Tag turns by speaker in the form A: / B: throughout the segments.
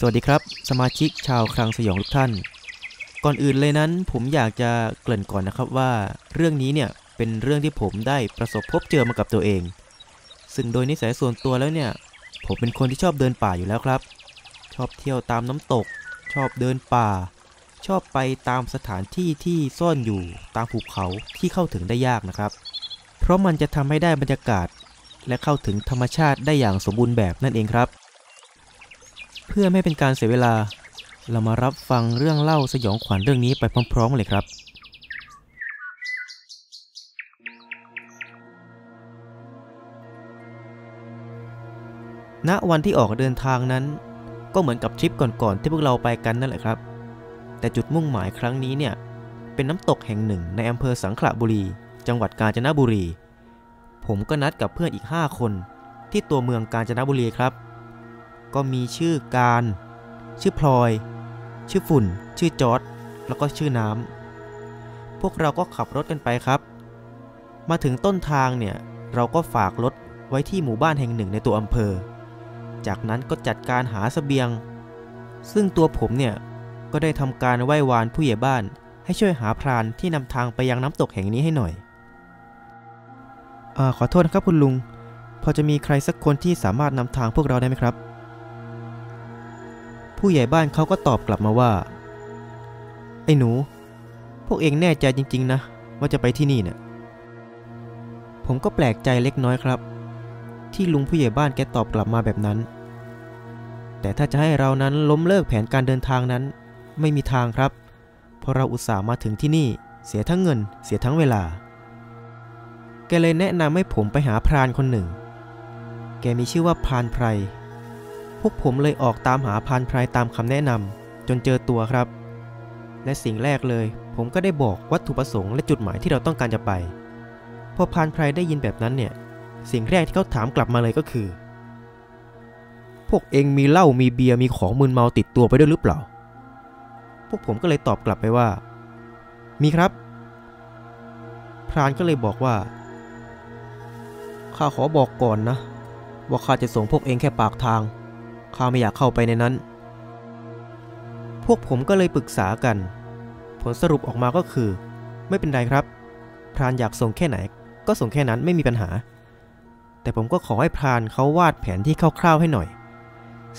A: สวัสดีครับ สมาชิกชาวคลังสยองทุกท่าน ก่อนอื่นเลยนั้นผมอยากจะเกริ่นก่อนนะครับว่า เรื่องนี้เนี่ยเป็นเรื่องที่ผมได้ประสบพบเจอมากับตัวเอง ซึ่งโดยนิสัยส่วนตัวแล้วเนี่ย ผมเป็นคนที่ชอบเดินป่าอยู่แล้วครับ ชอบเที่ยวตามน้ำตก ชอบเดินป่า ชอบไปตามสถานที่ที่ซ่อนอยู่ตามภูเขาที่เข้าถึงได้ยากนะครับ เพราะมันจะทำให้ได้บรรยากาศ และเข้าถึงธรรมชาติได้อย่างสมบูรณ์แบบนั่นเองครับ เพื่อไม่เป็นการเสียเวลา เรามารับฟังเรื่องเล่าสยองขวัญเรื่องนี้ไปพร้อมๆเลยครับ ณ วันที่ออกเดินทางนั้น ก็เหมือนกับทริปก่อนๆที่พวกเราไปกันนั่นแหละครับ แต่จุดมุ่งหมายครั้งนี้เนี่ย เป็นน้ำตกแห่งหนึ่งในอำเภอสังขละบุรี จังหวัดกาญจนบุรี ผมก็นัดกับเพื่อนอีก 5 คนที่ตัวเมืองกาญจนบุรีครับ ก็มีชื่อการ ชื่อพลอย ชื่อฝุ่น ชื่อจอร์ดแล้วก็ชื่อน้ำพวกเราก็ขับรถกันไปครับ มาถึงต้นทางเนี่ยเราก็ฝากรถไว้ที่หมู่บ้านแห่งหนึ่งในตัวอำเภอ จากนั้นก็จัดการหาสเสบียง ซึ่งตัวผมเนี่ยก็ได้ทำการไหว้วานผู้ใหญ่บ้าน ให้ช่วยหาพรานที่นำทางไปยังน้ำตกแห่งนี้ให้หน่อยอขอโทษนะครับคุณลุง พอจะมีใครสักคนที่สามารถนำทางพวกเราได้ไหมครับ ผู้ใหญ่บ้านเขาก็ตอบกลับมาว่า ไอ้หนู พวกเองแน่ใจจริง ๆ นะ ว่าจะไปที่นี่เนี่ยผมก็แปลกใจเล็กน้อยครับ ที่ลุงผู้ใหญ่บ้านแกตอบกลับมาแบบนั้น แต่ถ้าจะให้เรานั้นล้มเลิกแผนการเดินทางนั้น ไม่มีทางครับ เพราะเราอุตส่าห์มาถึงที่นี่เสียทั้งเงิน เสียทั้งเวลา แกเลยแนะนำให้ผมไปหาพรานคนหนึ่ง แกมีชื่อว่าพรานไพร พวกผมเลยออกตามหาพานไพรตามคำแนะนำจนเจอตัวครับ และสิ่งแรกเลย ผมก็ได้บอกวัตถุประสงค์และจุดหมายที่เราต้องการจะไป พอพานไพรได้ยินแบบนั้นเนี่ย สิ่งแรกที่เขาถามกลับมาเลยก็คือ พวกเองมีเหล้ามีเบียร์มีของมึนเมาติดตัวไปด้วยหรือเปล่า พวกผมก็เลยตอบกลับไปว่า มีครับ พรานก็เลยบอกว่าข้าขอบอกก่อนนะ ว่าข้าจะส่งพวกเองแค่ปากทาง ข้าไม่อยากเข้าไปในนั้น พวกผมก็เลยปรึกษากัน ผลสรุปออกมาก็คือ ไม่เป็นไรครับ พรานอยากส่งแค่ไหน ก็ส่งแค่นั้นไม่มีปัญหา แต่ผมก็ขอให้พรานเขาวาดแผนที่คร่าวๆให้หน่อย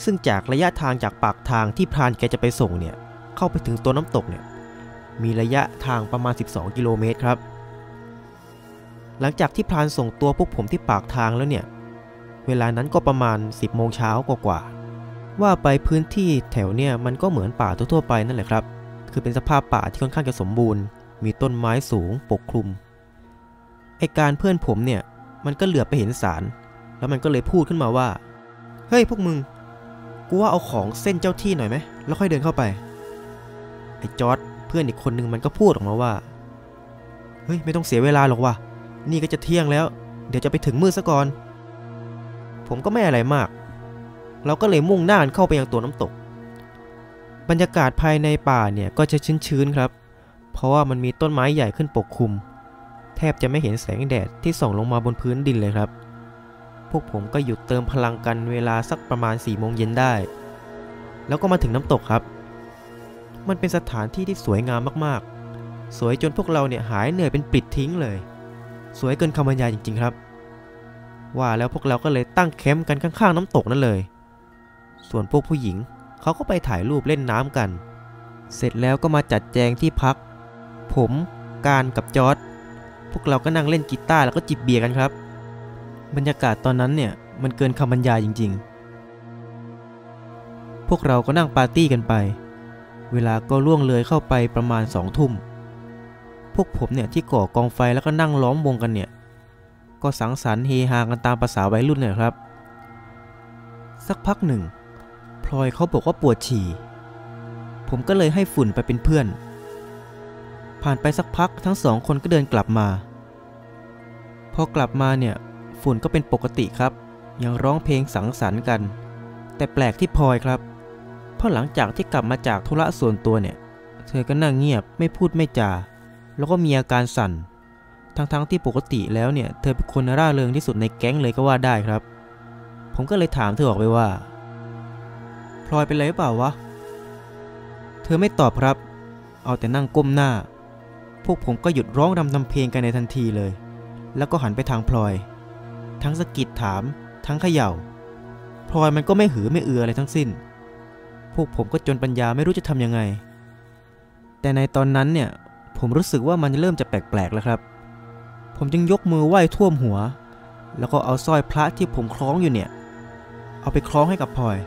A: ซึ่งจากระยะทางจากปากทางที่พรานแกจะไปส่งเนี่ย เข้าไปถึงตัวน้ำตกเนี่ย มีระยะทางประมาณ 12 กิโลเมตรครับ หลังจากที่พรานส่งตัวพวกผมที่ปากทางแล้วเนี่ยเวลานั้นก็ประมาณ 10โมงเช้ากว่าๆ ว่าไปพื้นที่แถวเนี่ยมันก็เหมือนป่าทั่วๆไปนั่นแหละครับ คือเป็นสภาพป่าที่ค่อนข้างจะสมบูรณ์ มีต้นไม้สูงปกคลุม ไอการเพื่อนผมเนี่ย มันก็เหลือบไปเห็นสาร แล้วมันก็เลยพูดขึ้นมาว่า เฮ้ยพวกมึง กูว่าเอาของเส้นเจ้าที่หน่อยไหม แล้วค่อยเดินเข้าไป ไอจอร์ดเพื่อนอีกคนนึงมันก็พูดออกมาว่า เฮ้ยไม่ต้องเสียเวลาหรอกว่ะ นี่ก็จะเที่ยงแล้ว เดี๋ยวจะไปถึงมืดซะก่อน ผมก็ไม่อะไรมาก เราก็เลยมุ่งหน้าเข้าไปยังตัวน้ำตก บรรยากาศภายในป่าเนี่ยก็จะชื้นๆครับ เพราะว่ามันมีต้นไม้ใหญ่ขึ้นปกคลุม แทบจะไม่เห็นแสงแดดที่ส่องลงมาบนพื้นดินเลยครับ พวกผมก็หยุดเติมพลังกันเวลาสักประมาณ4ี่โมงเย็นได้ แล้วก็มาถึงน้ำตกครับ มันเป็นสถานที่ที่สวยงามมากๆ สวยจนพวกเราเนี่ยหายเหนื่อยเป็นปลิดทิ้งเลย สวยเกินคำบรรยายจริงๆครับว่าแล้วพวกเราก็เลยตั้งแคมป์กันข้างๆน้ำตกนั่นเลย ส่วนพวกผู้หญิงเขาก็ไปถ่ายรูปเล่นน้ำกัน เสร็จแล้วก็มาจัดแจงที่พัก ผมการกับจอร์ดพวกเราก็นั่งเล่นกีตาร์แล้วก็จิบเบียร์กันครับ บรรยากาศตอนนั้นเนี่ยมันเกินคำบรรยายจริง ๆ พวกเราก็นั่งปาร์ตี้กันไป เวลาก็ล่วงเลยเข้าไปประมาณสองทุ่ม พวกผมเนี่ยที่ก่อกองไฟแล้วก็นั่งล้อมวงกันเนี่ย ก็สังสรรค์เฮฮากันตามภาษาวัยรุ่นเนี่ยครับ สักพักหนึ่ง พลอยเขาบอกว่าปวดฉี่ ผมก็เลยให้ฝุ่นไปเป็นเพื่อน ผ่านไปสักพักทั้งสองคนก็เดินกลับมา พอกลับมาเนี่ย ฝุ่นก็เป็นปกติครับ ยังร้องเพลงสังสรรค์กัน แต่แปลกที่พลอยครับ เพราะหลังจากที่กลับมาจากธุระส่วนตัวเนี่ย เธอก็นั่งเงียบไม่พูดไม่จา แล้วก็มีอาการสั่น ทั้งๆทที่ปกติแล้วเนี่ย เธอเป็นคนร่าเริงที่สุดในแก๊งเลยก็ว่าได้ครับ ผมก็เลยถามเธอออกไปว่า พลอยเป็นไรหรือเปล่าวะ เธอไม่ตอบครับ เอาแต่นั่งก้มหน้า พวกผมก็หยุดร้องรำทำเพลงกันในทันทีเลย แล้วก็หันไปทางพลอย ทั้งสะกิดถาม ทั้งเขย่า พลอยมันก็ไม่หือไม่เอืออะไรทั้งสิ้น พวกผมก็จนปัญญาไม่รู้จะทำยังไง แต่ในตอนนั้นเนี่ย ผมรู้สึกว่ามันเริ่มจะแปลกๆแล้วครับ ผมจึงยกมือไหว้ท่วมหัว แล้วก็เอาสร้อยพระที่ผมคล้องอยู่เนี่ย เอาไปคล้องให้กับพลอย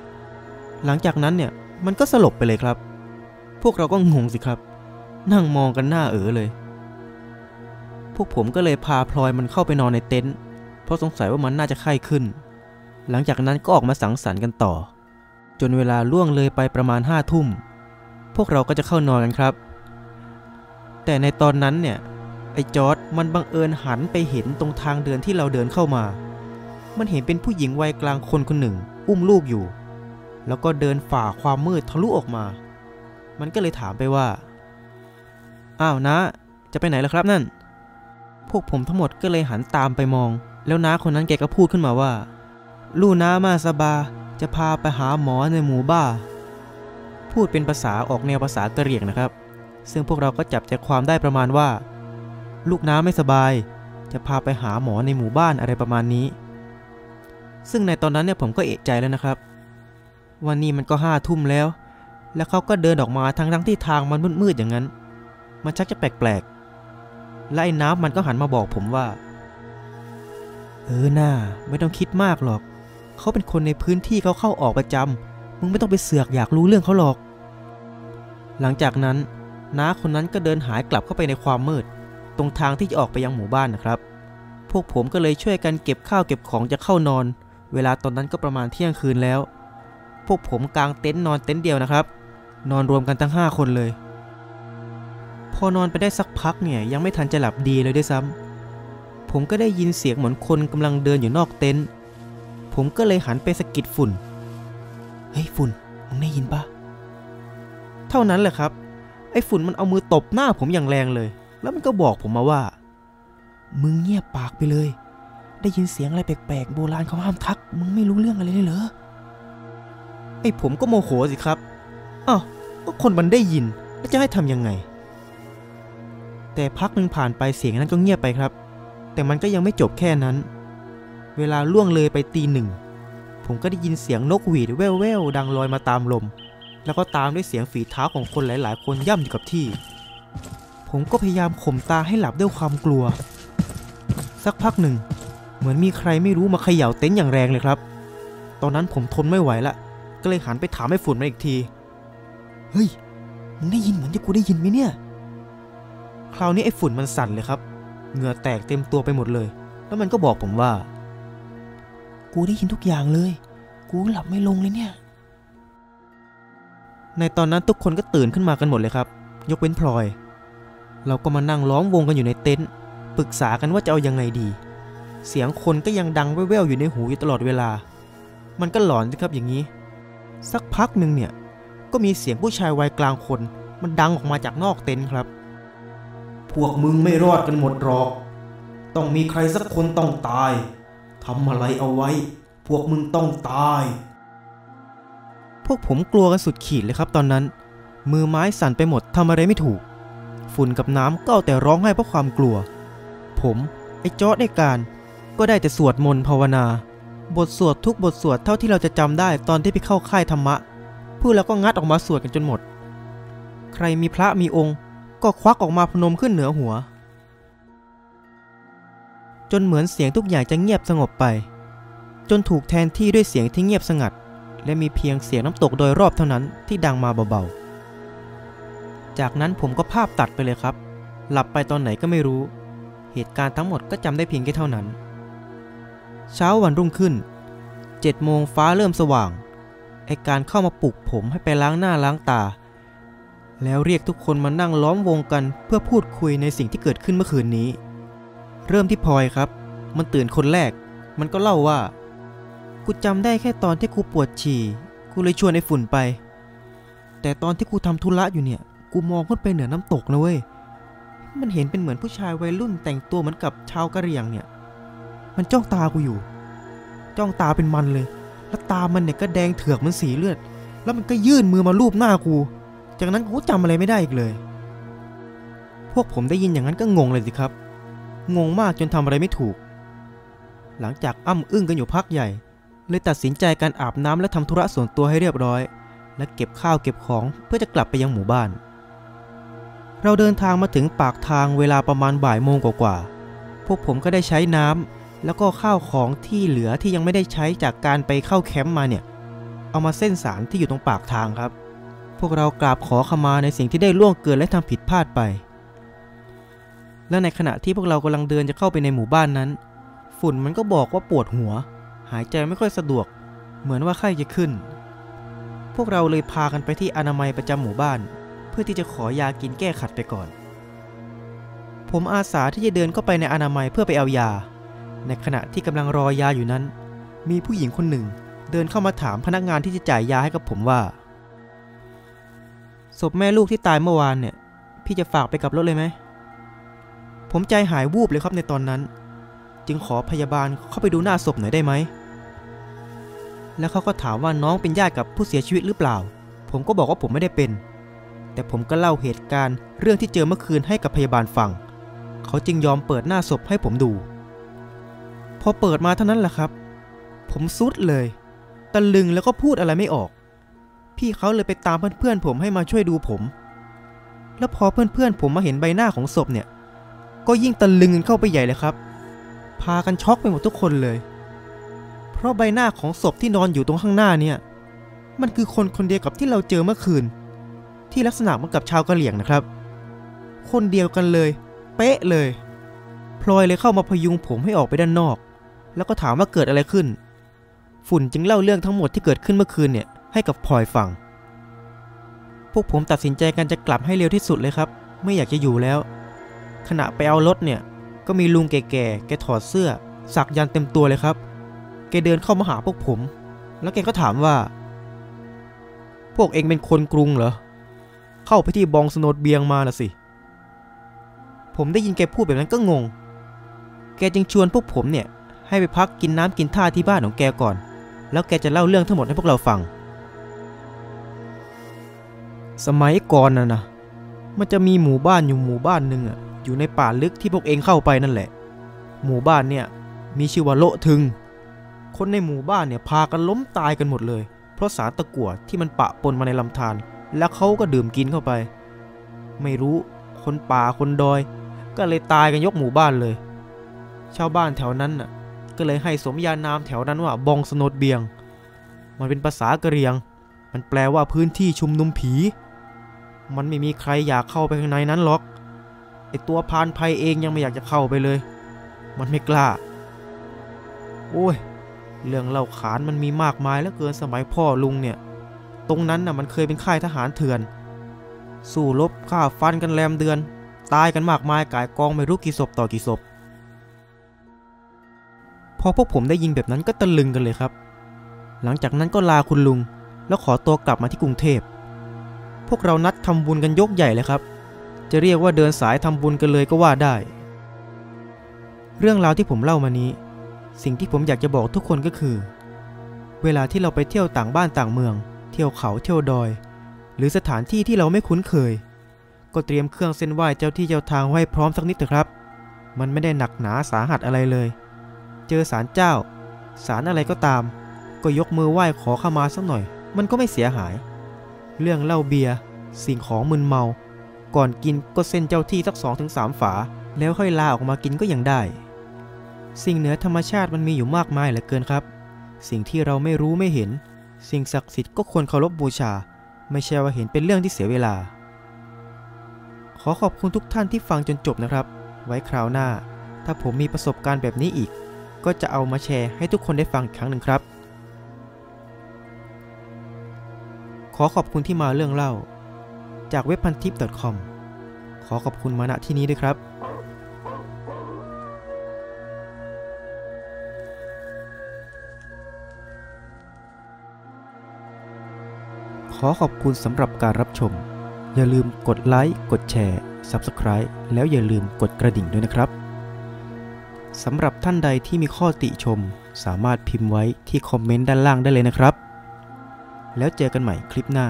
A: หลังจากนั้นเนี่ยมันก็สลบไปเลยครับ พวกเราก็งงสิครับ นั่งมองกันหน้าเอ๋อเลย พวกผมก็เลยพาพลอยมันเข้าไปนอนในเต็นท์เพราะสงสัยว่ามันน่าจะไข้ขึ้น หลังจากนั้นก็ออกมาสังสรรค์กันต่อ จนเวลาล่วงเลยไปประมาณห้าทุ่ม พวกเราก็จะเข้านอนกันครับ แต่ในตอนนั้นเนี่ยไอ้จอร์ดมันบังเอิญหันไปเห็นตรงทางเดินที่เราเดินเข้ามา มันเห็นเป็นผู้หญิงวัยกลางคนคนหนึ่ง อุ้มลูกอยู่ แล้วก็เดินฝ่าความมืดทะลุออกมา มันก็เลยถามไปว่า อ้าวนะ จะไปไหนล่ะครับนั่น พวกผมทั้งหมดก็เลยหันตามไปมอง แล้วน้าคนนั้นแกก็พูดขึ้นมาว่า ลูกน้ามาสบา จะพาไปหาหมอในหมู่บ้า พูดเป็นภาษาออกแนวภาษากะเหรี่ยงนะครับ ซึ่งพวกเราก็จับใจความได้ประมาณว่า ลูกน้าไม่สบาย จะพาไปหาหมอในหมู่บ้านอะไรประมาณนี้ ซึ่งในตอนนั้นเนี่ยผมก็เอะใจแล้วนะครับ วันนี้มันก็ห้าทุ่มแล้ว แล้วเขาก็เดินออกมาทั้งทั้งที่ทางมันมืดๆอย่างนั้น มันชักจะแปลกๆ และไอ้น้ำมันก็หันมาบอกผมว่า เออหน้าไม่ต้องคิดมากหรอก เขาเป็นคนในพื้นที่เขาเข้าออกประจำมึงไม่ต้องไปเสือกอยากรู้เรื่องเขาหรอก หลังจากนั้นน้าคนนั้นก็เดินหายกลับเข้าไปในความมืด ตรงทางที่จะออกไปยังหมู่บ้านนะครับ พวกผมก็เลยช่วยกันเก็บข้าวเก็บของจะเข้านอน เวลาตอนนั้นก็ประมาณเที่ยงคืนแล้ว วกผมกางเต็นท์นอนเต็นท์เดียวนะครับ นอนรวมกันทั้ง 5 คนเลย พอนอนไปได้สักพักเนี่ยยังไม่ทันจะหลับดีเลยด้วยซ้ำผมก็ได้ยินเสียงเหมือนคนกำลังเดินอยู่นอกเต็นท์ผมก็เลยหันไปสะกิดฝุ่น เฮ้ยฝุ่นมึงได้ยินปะเท่านั้นแหละครับ ไอ้ฝุ่นมันเอามือตบหน้าผมอย่างแรงเลย แล้วมันก็บอกผมมาว่า มึงเงียบปากไปเลย ได้ยินเสียงอะไรแปลกๆ โบราณเขาห้ามทัก มึงไม่รู้เรื่องอะไรเลยเหรอ ไอ้ผมก็โมโหสิครับอ้าวก็คนมันได้ยินแล้วจะให้ทำยังไง แต่พักหนึ่งผ่านไปเสียงนั้นก็เงียบไปครับ แต่มันก็ยังไม่จบแค่นั้น เวลาล่วงเลยไปตีหนึ่ง ผมก็ได้ยินเสียงนกหวีดแว่วๆดังลอยมาตามลม แล้วก็ตามด้วยเสียงฝีเท้าของคนหลาย ๆ คนย่ำอยู่กับที่ ผมก็พยายามข่มตาให้หลับด้วยความกลัว สักพักหนึ่ง เหมือนมีใครไม่รู้มาเขย่าเต็นท์อย่างแรงเลยครับ ตอนนั้นผมทนไม่ไหวละ ก็เลยหันไปถามไอ้ฝุ่นมาอีกที เฮ้ย มึงได้ยินเหมือนที่กูได้ยินไหมเนี่ย คราวนี้ไอ้ฝุ่นมันสั่นเลยครับ เหงื่อแตกเต็มตัวไปหมดเลย แล้วมันก็บอกผมว่า กูได้ยินทุกอย่างเลย กูหลับไม่ลงเลยเนี่ย ในตอนนั้นทุกคนก็ตื่นขึ้นมากันหมดเลยครับ ยกเว้นพลอย เราก็มานั่งล้อมวงกันอยู่ในเต็นท์ ปรึกษากันว่าจะเอายังไงดี เสียงคนก็ยังดังแว่วๆอยู่ในหูอยู่ตลอดเวลา มันก็หลอนสิครับอย่างนี้ สักพักหนึ่งเนี่ย ก็มีเสียงผู้ชายวัยกลางคน มันดังออกมาจากนอกเต็นท์ครับ พวกมึงไม่รอดกันหมดหรอก ต้องมีใครสักคนต้องตายทำอะไรเอาไว้ พวกมึงต้องตาย พวกผมกลัวกันสุดขีดเลยครับตอนนั้น มือไม้สั่นไปหมดทำอะไรไม่ถูก ฝุ่นกับน้ำก็เอาแต่ร้องไห้เพราะความกลัว ผมไอ้จอร์ดไอ้การ ก็ได้แต่สวดมนต์ภาวนา บทสวดทุกบทสวดเท่าที่เราจะจำได้ตอนที่ไปเข้าค่ายธรรมะพูดแล้วก็งัดออกมาสวดกันจนหมด ใครมีพระมีองค์ ก็ควักออกมาพนมขึ้นเหนือหัว จนเหมือนเสียงทุกอย่างจะเงียบสงบไป จนถูกแทนที่ด้วยเสียงที่เงียบสงัด และมีเพียงเสียงน้ำตกโดยรอบเท่านั้นที่ดังมาเบาๆ จากนั้นผมก็ภาพตัดไปเลยครับ หลับไปตอนไหนก็ไม่รู้ เหตุการณ์ทั้งหมดก็จำได้เพียงแค่เท่านั้น เช้าวันรุ่งขึ้นเจ็ดโมงฟ้าเริ่มสว่าง ไอการเข้ามาปลุกผมให้ไปล้างหน้าล้างตา แล้วเรียกทุกคนมานั่งล้อมวงกันเพื่อพูดคุยในสิ่งที่เกิดขึ้นเมื่อคืนนี้ เริ่มที่พลอยครับ มันตื่นคนแรก มันก็เล่าว่า กูจำได้แค่ตอนที่กูปวดฉี่ กูเลยชวนไอ้ฝุ่นไป แต่ตอนที่กูทำธุระอยู่เนี่ย กูมองขึ้นไปเหนือน้ำตกนะเว้ย มันเห็นเป็นเหมือนผู้ชายวัยรุ่นแต่งตัวเหมือนกับชาวกะเหรี่ยงเนี่ย มันจ้องตากูอยู่ จ้องตาเป็นมันเลย แล้วตามันเนี่ยก็แดงเถือกเหมันสีเลือด แล้วมันก็ยื่นมือมาลูบหน้ากู จากนั้นกูจำอะไรไม่ได้อีกเลย พวกผมได้ยินอย่างนั้นก็งงเลยสิครับ งงมากจนทำอะไรไม่ถูก หลังจากอ้ำอึ้งกันอยู่พักใหญ่ เลยตัดสินใจการอาบน้ำและทำธุระส่วนตัวให้เรียบร้อย และเก็บข้าวเก็บของเพื่อจะกลับไปยังหมู่บ้าน เราเดินทางมาถึงปากทางเวลาประมาณบ่ายโมงกว่าๆพวกผมก็ได้ใช้น้ำ แล้วก็ข้าวของที่เหลือที่ยังไม่ได้ใช้จากการไปเข้าแคมป์มาเนี่ย เอามาเส้นสารที่อยู่ตรงปากทางครับ พวกเรากราบขอขมาในสิ่งที่ได้ล่วงเกินและทำผิดพลาดไป และในขณะที่พวกเรากำลังเดินจะเข้าไปในหมู่บ้านนั้น ฝุ่นมันก็บอกว่าปวดหัว หายใจไม่ค่อยสะดวก เหมือนว่าไข้จะขึ้น พวกเราเลยพากันไปที่อนามัยประจำหมู่บ้าน เพื่อที่จะขอยากินแก้ขัดไปก่อน ผมอาสาที่จะเดินเข้าไปในอนามัยเพื่อไปเอายา ในขณะที่กำลังรอยาอยู่นั้น มีผู้หญิงคนหนึ่ง เดินเข้ามาถามพนักงานที่จะจ่ายยาให้กับผมว่าศพแม่ลูกที่ตายเมื่อวานเนี่ย พี่จะฝากไปกับรถเลยไหม ผมใจหายวูบเลยครับในตอนนั้น จึงขอพยาบาลเข้าไปดูหน้าศพหน่อยได้ไหม แล้วเขาก็ถามว่าน้องเป็นญาติกับผู้เสียชีวิตหรือเปล่า ผมก็บอกว่าผมไม่ได้เป็น แต่ผมก็เล่าเหตุการณ์เรื่องที่เจอเมื่อคืนให้กับพยาบาลฟัง เขาจึงยอมเปิดหน้าศพให้ผมดู พอเปิดมาเท่านั้นแหละครับ ผมซุดเลยตะลึงแล้วก็พูดอะไรไม่ออก พี่เขาเลยไปตามเพื่อนๆผมให้มาช่วยดูผม แล้วพอเพื่อนๆผมมาเห็นใบหน้าของศพเนี่ย ก็ยิ่งตะลึงกันเข้าไปใหญ่เลยครับ พากันช็อกไปหมดทุกคนเลย เพราะใบหน้าของศพที่นอนอยู่ตรงข้างหน้าเนี่ย มันคือคนคนเดียวกับที่เราเจอเมื่อคืน ที่ลักษณะเหมือนกับชาวกะเหรี่ยงนะครับ คนเดียวกันเลย เป๊ะเลย พลอยเลยเข้ามาพยุงผมให้ออกไปด้านนอก แล้วก็ถามว่าเกิดอะไรขึ้น ฝุ่นจึงเล่าเรื่องทั้งหมดที่เกิดขึ้นเมื่อคืนเนี่ยให้กับพลอยฟัง พวกผมตัดสินใจกันจะกลับให้เร็วที่สุดเลยครับ ไม่อยากจะอยู่แล้ว ขณะไปเอารถเนี่ย ก็มีลุงแก่ๆ แกถอดเสื้อ สักยันเต็มตัวเลยครับ แกเดินเข้ามาหาพวกผม แล้วแกก็ถามว่า พวกเองเป็นคนกรุงเหรอ เข้าไปที่บองสนดเบียงมาน่ะสิ ผมได้ยินแกพูดแบบนั้นก็งง แกจึงชวนพวกผมเนี่ย ให้ไปพักกินน้ำกินท่าที่บ้านของแกก่อน แล้วแกจะเล่าเรื่องทั้งหมดให้พวกเราฟัง สมัยก่อนน่ะนะมันจะมีหมู่บ้านอยู่หมู่บ้านหนึ่งอะอยู่ในป่าลึกที่พวกเองเข้าไปนั่นแหละ หมู่บ้านเนี่ยมีชื่อว่าโละทึง คนในหมู่บ้านเนี่ยพากันล้มตายกันหมดเลย เพราะสารตะกั่วที่มันปะปนมาในลำธารแล้วเขาก็ดื่มกินเข้าไป ไม่รู้คนป่าคนดอย ก็เลยตายกันยกหมู่บ้านเลย ชาวบ้านแถวนั้นน่ะ ก็เลยให้สมญานามแถวนั้นว่าบองสนดเบียง มันเป็นภาษากะเหรียง มันแปลว่าพื้นที่ชุมนุมผี มันไม่มีใครอยากเข้าไปข้างในนั้นหรอกไอตัวพานภัยเองยังไม่อยากจะเข้าไปเลย มันไม่กล้า โอ้ย เรื่องเล่าขานมันมีมากมายเหลือเกินสมัยพ่อลุงเนี่ย ตรงนั้นน่ะมันเคยเป็นค่ายทหารเถื่อน สู้รบฆ่าฟันกันแรมเดือน ตายกันมากมายกายกองไม่รู้กี่ศพต่อกี่ศพ พอพวกผมได้ยินแบบนั้นก็ตะลึงกันเลยครับ หลังจากนั้นก็ลาคุณลุง แล้วขอตัวกลับมาที่กรุงเทพ พวกเรานัดทำบุญกันยกใหญ่เลยครับ จะเรียกว่าเดินสายทำบุญกันเลยก็ว่าได้ เรื่องราวที่ผมเล่ามานี้ สิ่งที่ผมอยากจะบอกทุกคนก็คือ เวลาที่เราไปเที่ยวต่างบ้านต่างเมือง เที่ยวเขาเที่ยวดอย หรือสถานที่ที่เราไม่คุ้นเคย ก็เตรียมเครื่องเส้นไหว้เจ้าที่เจ้าทางไว้พร้อมสักนิดเถอะครับ มันไม่ได้หนักหนาสาหัสอะไรเลย เจอศาลเจ้าศาลอะไรก็ตาม ก็ยกมือไหว้ขอเข้ามาสักหน่อย มันก็ไม่เสียหาย เรื่องเหล้าเบียร์สิ่งของมึนเมา ก่อนกินก็เส้นเจ้าที่สักสองถึงสามฝา แล้วค่อยลาออกมากินก็ยังได้ สิ่งเหนือธรรมชาติมันมีอยู่มากมายเหลือเกินครับ สิ่งที่เราไม่รู้ไม่เห็น สิ่งศักดิ์สิทธิ์ก็ควรเคารพบบูชา ไม่ใช่ว่าเห็นเป็นเรื่องที่เสียเวลา ขอขอบคุณทุกท่านที่ฟังจนจบนะครับ ไว้คราวหน้า ถ้าผมมีประสบการณ์แบบนี้อีก ก็จะเอามาแชร์ให้ทุกคนได้ฟังอีกครั้งหนึ่งครับ ขอขอบคุณที่มาเรื่องเล่า จากเว็บพันทิป .com ขอขอบคุณมาณที่นี้ด้วยครับขอขอบคุณสำหรับการรับชม อย่าลืมกดไลค์ กดแชร์ Subscribe แล้วอย่าลืมกดกระดิ่งด้วยนะครับ สำหรับท่านใดที่มีข้อติชม สามารถพิมพ์ไว้ที่คอมเมนต์ด้านล่างได้เลยนะครับ แล้วเจอกันใหม่คลิปหน้า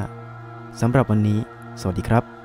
A: สำหรับวันนี้ สวัสดีครับ